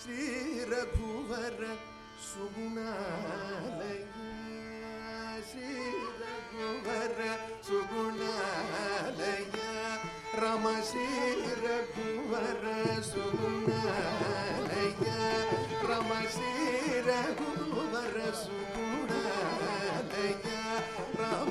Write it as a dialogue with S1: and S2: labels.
S1: ஸ்ரீரகுவர சுகுணாலய ஸ்ரீரகுவர சுகுணாலய ரம ஸ்ரீரகுவர சுகுணாலய ரம ஸ்ரீரகுவர சுகுணாலய ரம